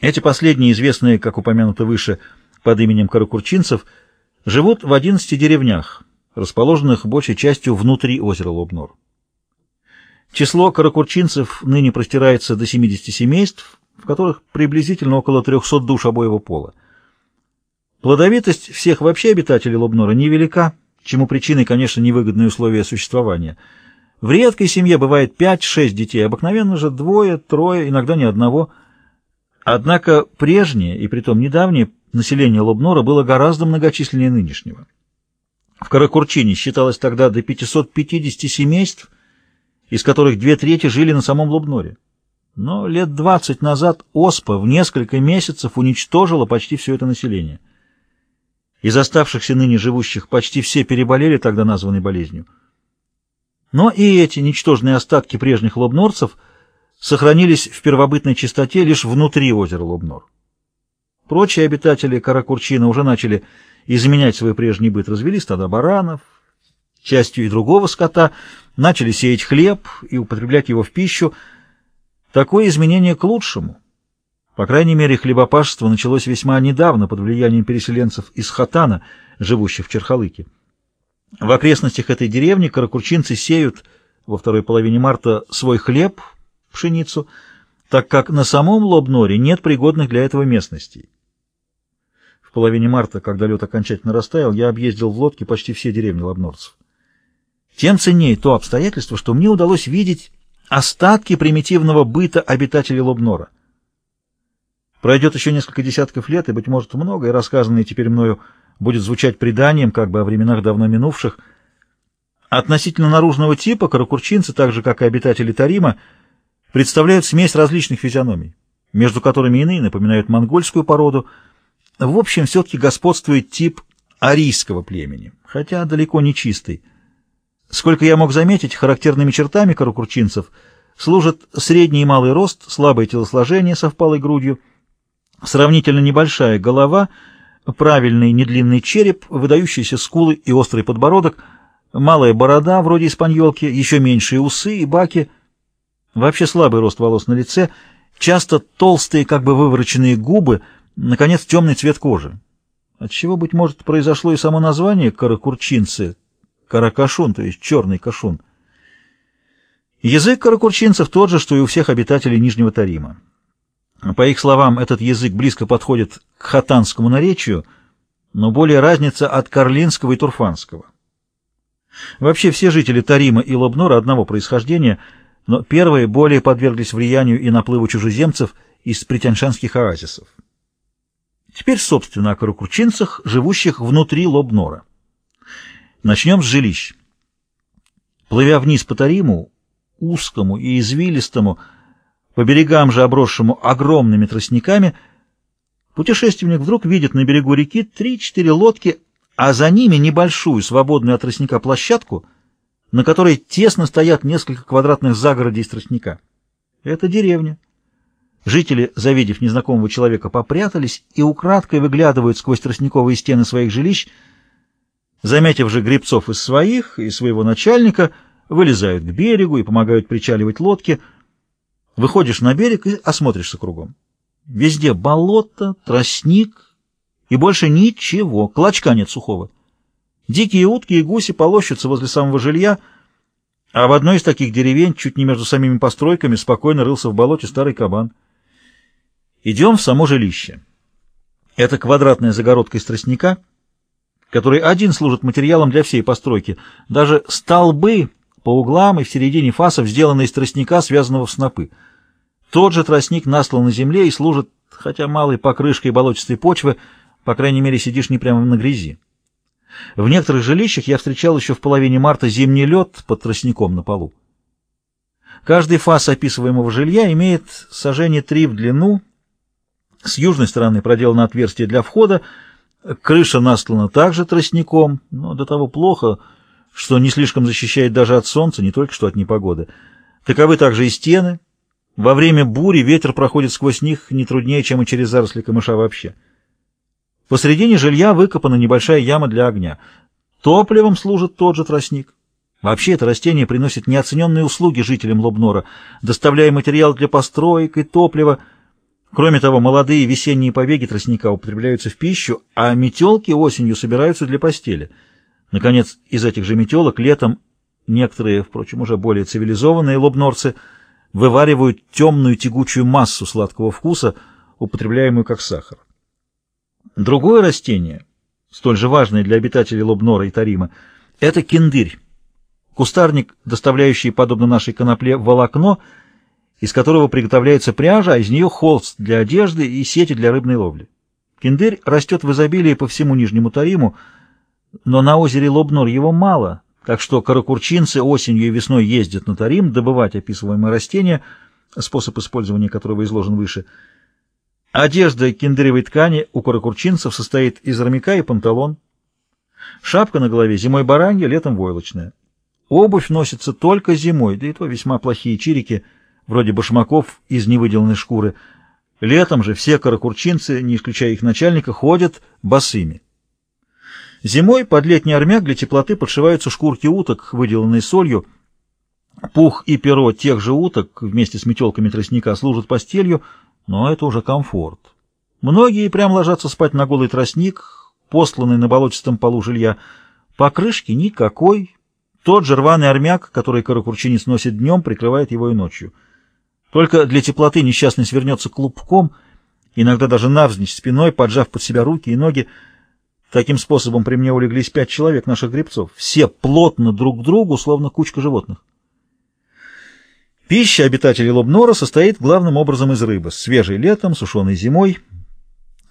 Эти последние, известные, как упомянуто выше, под именем каракурчинцев, живут в 11 деревнях, расположенных большей частью внутри озера Лобнор. Число каракурчинцев ныне простирается до 70 семейств, в которых приблизительно около 300 душ обоего пола. Плодовитость всех вообще обитателей Лобнора невелика, чему причиной, конечно, невыгодные условия существования. В редкой семье бывает 5-6 детей, обыкновенно же двое, трое, иногда ни одного. Однако прежнее, и притом недавнее, население Лобнора было гораздо многочисленнее нынешнего. В Каракурчине считалось тогда до 550 семейств, из которых две трети жили на самом Лобноре. Но лет 20 назад ОСПА в несколько месяцев уничтожила почти все это население. Из оставшихся ныне живущих почти все переболели тогда названной болезнью. Но и эти ничтожные остатки прежних лобнорцев сохранились в первобытной чистоте лишь внутри озера Лобнор. Прочие обитатели Каракурчина уже начали изменять свой прежний быт, развели стада баранов, частью и другого скота, начали сеять хлеб и употреблять его в пищу. Такое изменение к лучшему. По крайней мере, хлебопашество началось весьма недавно под влиянием переселенцев из Хатана, живущих в Черхалыке. В окрестностях этой деревни каракурчинцы сеют во второй половине марта свой хлеб, пшеницу, так как на самом Лобноре нет пригодных для этого местностей. В половине марта, когда лед окончательно растаял, я объездил в лодке почти все деревни лобнорцев. Тем ценнее то обстоятельство, что мне удалось видеть остатки примитивного быта обитателей Лобнора. Пройдет еще несколько десятков лет, и, быть может, многое, рассказанное теперь мною, будет звучать преданием, как бы о временах давно минувших. Относительно наружного типа каракурчинцы, так же, как и обитатели Тарима, представляют смесь различных физиономий, между которыми иные напоминают монгольскую породу. В общем, все-таки господствует тип арийского племени, хотя далеко не чистый. Сколько я мог заметить, характерными чертами каракурчинцев служат средний и малый рост, слабое телосложение со впалой грудью, сравнительно небольшая голова, правильный недлинный череп, выдающиеся скулы и острый подбородок, малая борода, вроде испаньолки, еще меньшие усы и баки, вообще слабый рост волос на лице, часто толстые, как бы вывороченные губы, наконец, темный цвет кожи. Отчего, быть может, произошло и само название каракурчинцы, каракашун, то есть черный кашун. Язык каракурчинцев тот же, что и у всех обитателей Нижнего Тарима. По их словам, этот язык близко подходит к хатанскому наречию, но более разница от карлинского и турфанского. Вообще все жители Тарима и Лобнора одного происхождения, но первые более подверглись влиянию и наплыву чужеземцев из притяншанских оазисов. Теперь, собственно, о каракурчинцах, живущих внутри Лобнора. Начнем с жилищ. Плывя вниз по Тариму, узкому и извилистому, по берегам же обросшему огромными тростниками, путешественник вдруг видит на берегу реки три-четыре лодки, а за ними небольшую, свободную от тростника площадку, на которой тесно стоят несколько квадратных загородей тростника. Это деревня. Жители, завидев незнакомого человека, попрятались и украдкой выглядывают сквозь тростниковые стены своих жилищ, Заметив же гребцов из своих и своего начальника, вылезают к берегу и помогают причаливать лодки. Выходишь на берег и осмотришься кругом. Везде болото, тростник и больше ничего, клочка нет сухого. Дикие утки и гуси полощутся возле самого жилья, а в одной из таких деревень, чуть не между самими постройками, спокойно рылся в болоте старый кабан. Идем в само жилище. Это квадратная загородка из тростника — который один служит материалом для всей постройки. Даже столбы по углам и в середине фасов сделаны из тростника, связанного в снопы. Тот же тростник наслан на земле и служит, хотя малой покрышкой болотистой почвы, по крайней мере, сидишь не прямо на грязи. В некоторых жилищах я встречал еще в половине марта зимний лед под тростником на полу. Каждый фас описываемого жилья имеет сажение три в длину. С южной стороны проделано отверстие для входа, Крыша настлана также тростником, но до того плохо, что не слишком защищает даже от солнца, не только что от непогоды. Таковы также и стены. Во время бури ветер проходит сквозь них не труднее, чем и через заросли камыша вообще. Посредине жилья выкопана небольшая яма для огня. Топливом служит тот же тростник. Вообще это растение приносит неоцененные услуги жителям Лобнора, доставляя материал для построек и топлива, Кроме того, молодые весенние побеги тростника употребляются в пищу, а метелки осенью собираются для постели. Наконец, из этих же метелок летом некоторые, впрочем, уже более цивилизованные лобнорцы вываривают темную тягучую массу сладкого вкуса, употребляемую как сахар. Другое растение, столь же важное для обитателей Лобнора и Тарима, это киндырь, кустарник, доставляющий, подобно нашей конопле, волокно – из которого приготовляется пряжа, а из нее холст для одежды и сети для рыбной ловли. Киндырь растет в изобилии по всему Нижнему Тариму, но на озере Лобнор его мало, так что каракурчинцы осенью и весной ездят на Тарим добывать описываемое растение, способ использования которого изложен выше. Одежда киндыревой ткани у каракурчинцев состоит из армяка и панталон. Шапка на голове зимой баранья, летом войлочная. Обувь носится только зимой, да и то весьма плохие чирики – вроде башмаков из невыделанной шкуры. Летом же все каракурчинцы, не исключая их начальника, ходят босыми. Зимой под летний армяк для теплоты подшиваются шкурки уток, выделанные солью. Пух и перо тех же уток вместе с метелками тростника служат постелью, но это уже комфорт. Многие прям ложатся спать на голый тростник, посланный на болотистом полу жилья. Покрышки никакой. Тот же рваный армяк, который каракурчинец носит днем, прикрывает его и ночью. Только для теплоты несчастный свернется клубком, иногда даже навзничь спиной, поджав под себя руки и ноги. Таким способом при мне улеглись пять человек наших гребцов. Все плотно друг к другу, словно кучка животных. Пища обитателей Лобнора состоит главным образом из рыбы, свежей летом, сушеной зимой.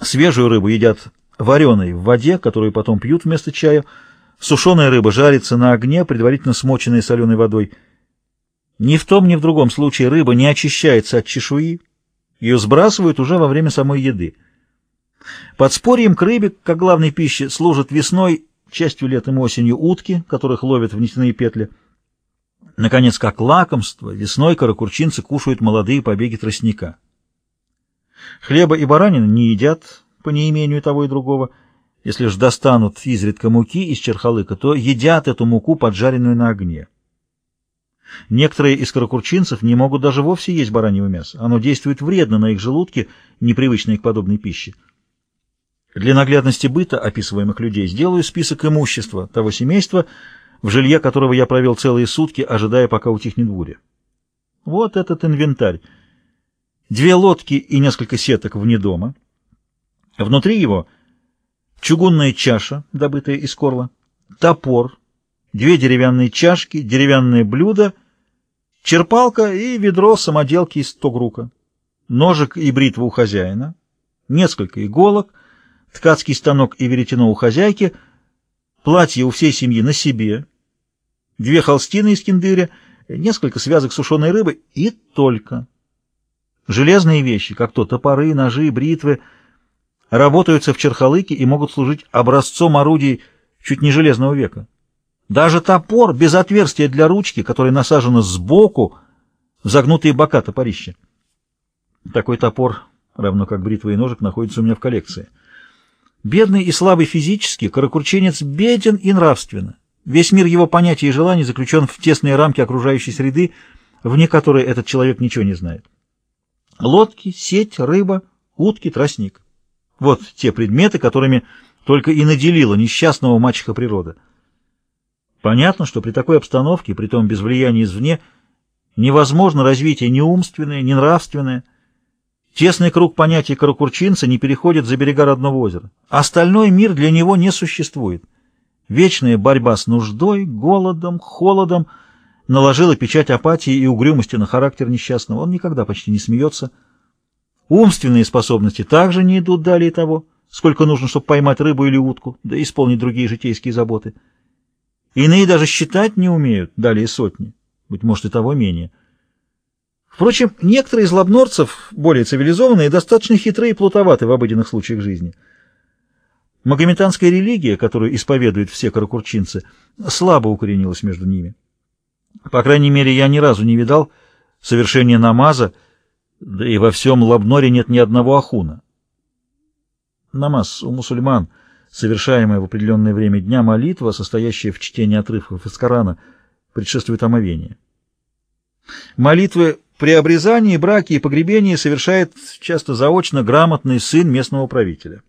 Свежую рыбу едят вареной в воде, которую потом пьют вместо чая. Сушеная рыба жарится на огне, предварительно смоченной соленой водой. Ни в том, ни в другом случае рыба не очищается от чешуи, ее сбрасывают уже во время самой еды. Подспорьем к рыбе, как главной пище, служат весной, частью летом и осенью утки, которых ловят в нитяные петли. Наконец, как лакомство, весной каракурчинцы кушают молодые побеги тростника. Хлеба и баранины не едят по неимению того и другого. Если ж достанут изредка муки из черхалыка, то едят эту муку, поджаренную на огне. Некоторые из каракурчинцев не могут даже вовсе есть бараньего мяса. Оно действует вредно на их желудки, непривычные к подобной пище. Для наглядности быта описываемых людей сделаю список имущества того семейства, в жилье которого я провел целые сутки, ожидая, пока утихнет буря. Вот этот инвентарь. Две лодки и несколько сеток вне дома. Внутри его чугунная чаша, добытая из корла, топор, две деревянные чашки, деревянное блюдо — черпалка и ведро самоделки из тогрука, ножик и бритва у хозяина, несколько иголок, ткацкий станок и веретено у хозяйки, платье у всей семьи на себе, две холстины из киндыря, несколько связок сушеной рыбы и только. Железные вещи, как то топоры, ножи, бритвы, работаются в черхалыке и могут служить образцом орудий чуть не железного века. Даже топор без отверстия для ручки, который насажено сбоку загнутые бока топорища. Такой топор, равно как бритва и ножик, находится у меня в коллекции. Бедный и слабый физически, каракурченец беден и нравственно. Весь мир его понятий и желаний заключен в тесные рамки окружающей среды, вне которой этот человек ничего не знает. Лодки, сеть, рыба, утки, тростник. Вот те предметы, которыми только и наделила несчастного мачеха природа. Понятно, что при такой обстановке, при том без влияния извне, невозможно развитие ни умственное, ни нравственное. Тесный круг понятий каракурчинца не переходит за берега родного озера. Остальной мир для него не существует. Вечная борьба с нуждой, голодом, холодом наложила печать апатии и угрюмости на характер несчастного. Он никогда почти не смеется. Умственные способности также не идут далее того, сколько нужно, чтобы поймать рыбу или утку, да исполнить другие житейские заботы. Иные даже считать не умеют, далее сотни, быть может и того менее. Впрочем, некоторые из лобнорцев, более цивилизованные, достаточно хитрые и плутоваты в обыденных случаях жизни. Магометанская религия, которую исповедуют все каракурчинцы, слабо укоренилась между ними. По крайней мере, я ни разу не видал совершения намаза, да и во всем Лабноре нет ни одного ахуна. Намаз у мусульман — совершаемая в определенное время дня молитва, состоящая в чтении отрывков из Корана, предшествует омовение. Молитвы При обрезании, браке и погребении совершает часто заочно грамотный сын местного правителя.